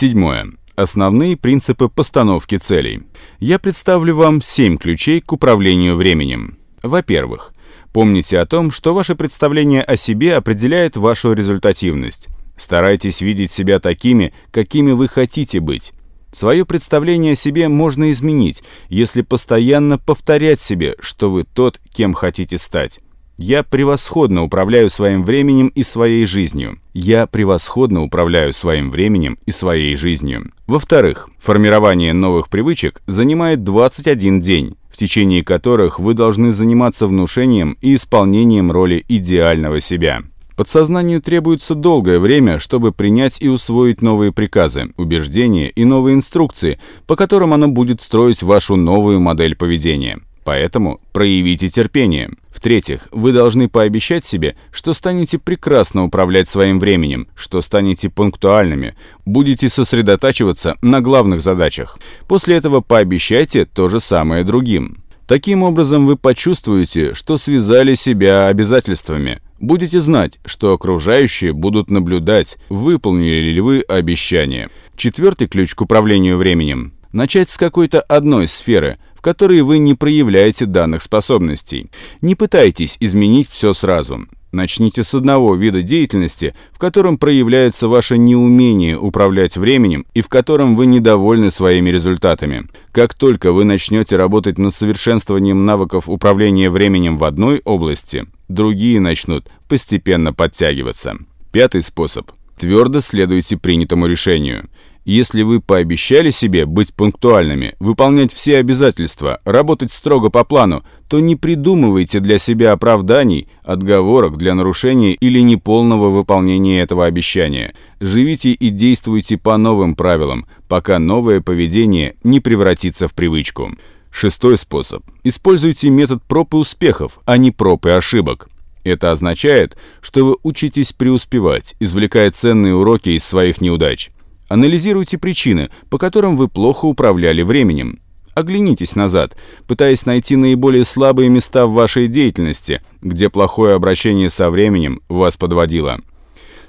Седьмое. Основные принципы постановки целей. Я представлю вам 7 ключей к управлению временем. Во-первых, помните о том, что ваше представление о себе определяет вашу результативность. Старайтесь видеть себя такими, какими вы хотите быть. Свое представление о себе можно изменить, если постоянно повторять себе, что вы тот, кем хотите стать. Я превосходно управляю своим временем и своей жизнью. Я превосходно управляю своим временем и своей жизнью. Во-вторых, формирование новых привычек занимает 21 день, в течение которых вы должны заниматься внушением и исполнением роли идеального себя. Подсознанию требуется долгое время, чтобы принять и усвоить новые приказы, убеждения и новые инструкции, по которым оно будет строить вашу новую модель поведения. Поэтому проявите терпение. В-третьих, вы должны пообещать себе, что станете прекрасно управлять своим временем, что станете пунктуальными, будете сосредотачиваться на главных задачах. После этого пообещайте то же самое другим. Таким образом вы почувствуете, что связали себя обязательствами. Будете знать, что окружающие будут наблюдать, выполнили ли вы обещание. Четвертый ключ к управлению временем. Начать с какой-то одной сферы, в которой вы не проявляете данных способностей. Не пытайтесь изменить все сразу. Начните с одного вида деятельности, в котором проявляется ваше неумение управлять временем и в котором вы недовольны своими результатами. Как только вы начнете работать над совершенствованием навыков управления временем в одной области, другие начнут постепенно подтягиваться. Пятый способ. Твердо следуйте принятому решению. Если вы пообещали себе быть пунктуальными, выполнять все обязательства, работать строго по плану, то не придумывайте для себя оправданий, отговорок для нарушения или неполного выполнения этого обещания. Живите и действуйте по новым правилам, пока новое поведение не превратится в привычку. Шестой способ. Используйте метод проб и успехов, а не проб и ошибок. Это означает, что вы учитесь преуспевать, извлекая ценные уроки из своих неудач. Анализируйте причины, по которым вы плохо управляли временем. Оглянитесь назад, пытаясь найти наиболее слабые места в вашей деятельности, где плохое обращение со временем вас подводило.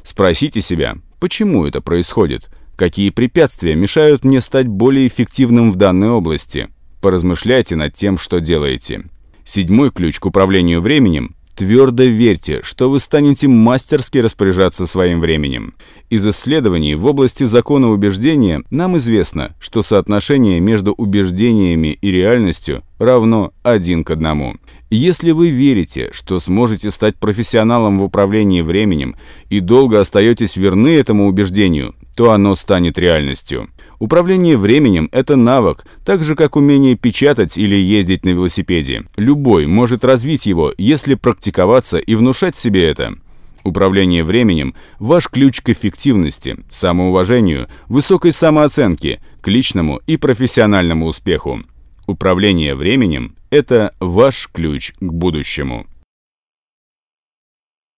Спросите себя, почему это происходит? Какие препятствия мешают мне стать более эффективным в данной области? Поразмышляйте над тем, что делаете. Седьмой ключ к управлению временем Твердо верьте, что вы станете мастерски распоряжаться своим временем. Из исследований в области закона убеждения нам известно, что соотношение между убеждениями и реальностью равно один к одному. Если вы верите, что сможете стать профессионалом в управлении временем и долго остаетесь верны этому убеждению, то оно станет реальностью. Управление временем – это навык, так же как умение печатать или ездить на велосипеде. Любой может развить его, если практиковаться и внушать себе это. Управление временем – ваш ключ к эффективности, самоуважению, высокой самооценке, к личному и профессиональному успеху. Управление временем – это ваш ключ к будущему.